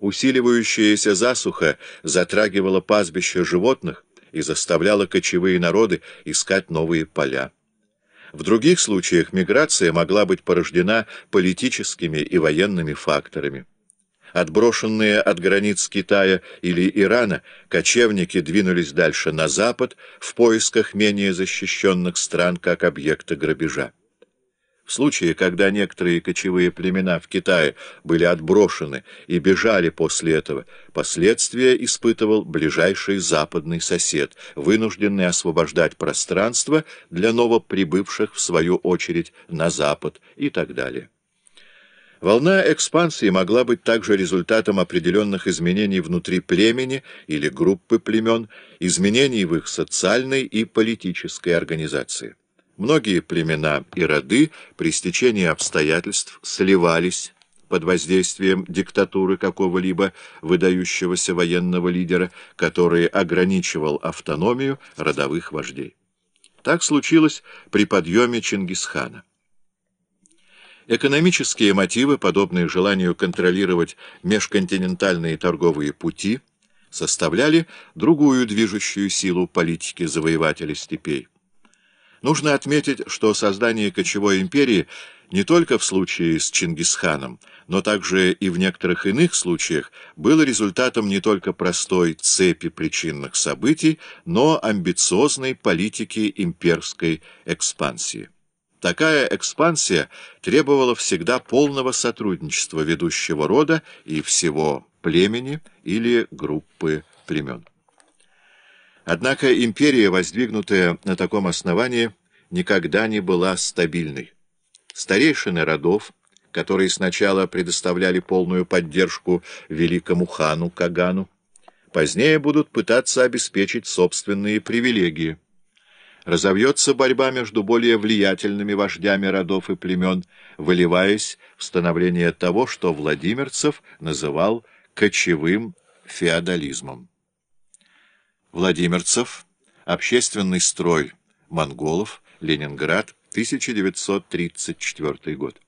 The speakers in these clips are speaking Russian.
Усиливающаяся засуха затрагивала пастбища животных и заставляла кочевые народы искать новые поля. В других случаях миграция могла быть порождена политическими и военными факторами. Отброшенные от границ Китая или Ирана, кочевники двинулись дальше на запад в поисках менее защищенных стран как объекта грабежа. В случае, когда некоторые кочевые племена в Китае были отброшены и бежали после этого, последствия испытывал ближайший западный сосед, вынужденный освобождать пространство для новоприбывших, в свою очередь, на запад и так далее. Волна экспансии могла быть также результатом определенных изменений внутри племени или группы племен, изменений в их социальной и политической организации. Многие племена и роды при стечении обстоятельств сливались под воздействием диктатуры какого-либо выдающегося военного лидера, который ограничивал автономию родовых вождей. Так случилось при подъеме Чингисхана. Экономические мотивы, подобные желанию контролировать межконтинентальные торговые пути, составляли другую движущую силу политики завоевателя степей. Нужно отметить, что создание кочевой империи не только в случае с Чингисханом, но также и в некоторых иных случаях было результатом не только простой цепи причинных событий, но амбициозной политики имперской экспансии. Такая экспансия требовала всегда полного сотрудничества ведущего рода и всего племени или группы племен. Однако империя, воздвигнутая на таком основании, никогда не была стабильной. Старейшины родов, которые сначала предоставляли полную поддержку великому хану Кагану, позднее будут пытаться обеспечить собственные привилегии. Разовьется борьба между более влиятельными вождями родов и племен, выливаясь в становление того, что Владимирцев называл кочевым феодализмом. Владимирцев, общественный строй монголов, Ленинград, 1934 год.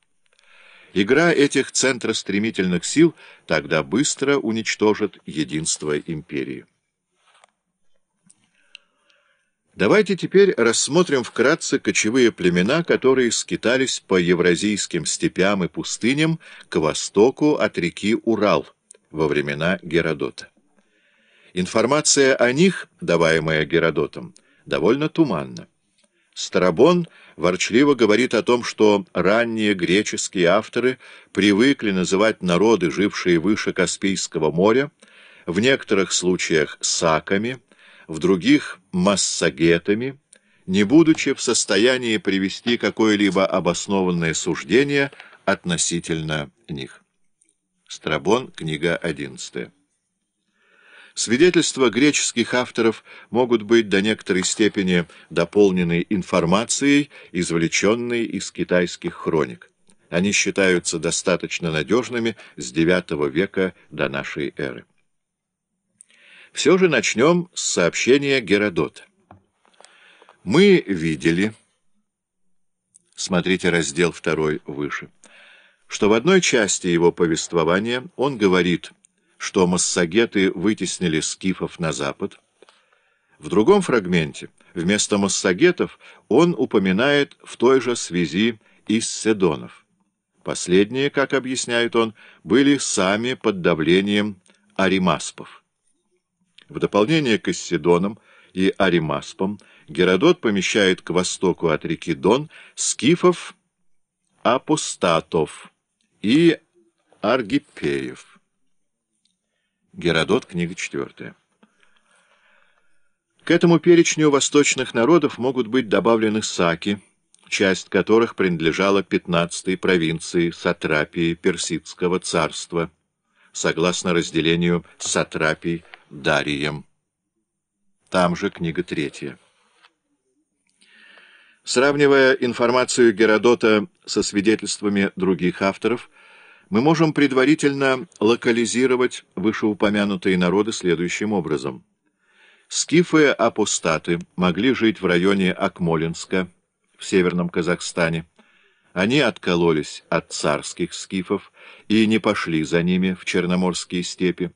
Игра этих центростремительных сил тогда быстро уничтожит единство империи. Давайте теперь рассмотрим вкратце кочевые племена, которые скитались по евразийским степям и пустыням к востоку от реки Урал во времена Геродота. Информация о них, даваемая Геродотом, довольно туманна. Страбон ворчливо говорит о том, что ранние греческие авторы привыкли называть народы, жившие выше Каспийского моря, в некоторых случаях саками, в других — массагетами, не будучи в состоянии привести какое-либо обоснованное суждение относительно них. Страбон, книга 11. Свидетельства греческих авторов могут быть до некоторой степени дополнены информацией, извлеченной из китайских хроник. Они считаются достаточно надежными с IX века до нашей эры. Все же начнем с сообщения Геродота. Мы видели, смотрите раздел 2 выше, что в одной части его повествования он говорит что массагеты вытеснили скифов на запад. В другом фрагменте вместо массагетов он упоминает в той же связи исседонов. Последние, как объясняет он, были сами под давлением аримаспов. В дополнение к исседонам и аримаспам Геродот помещает к востоку от реки Дон скифов апостатов и аргипеев. Геродот, книга 4. К этому перечню восточных народов могут быть добавлены саки, часть которых принадлежала 15-й провинции Сатрапии Персидского царства, согласно разделению Сатрапий Дарием. Там же книга 3. Сравнивая информацию Геродота со свидетельствами других авторов, мы можем предварительно локализировать вышеупомянутые народы следующим образом. Скифы-апостаты могли жить в районе Акмолинска, в северном Казахстане, Они откололись от царских скифов и не пошли за ними в Черноморские степи,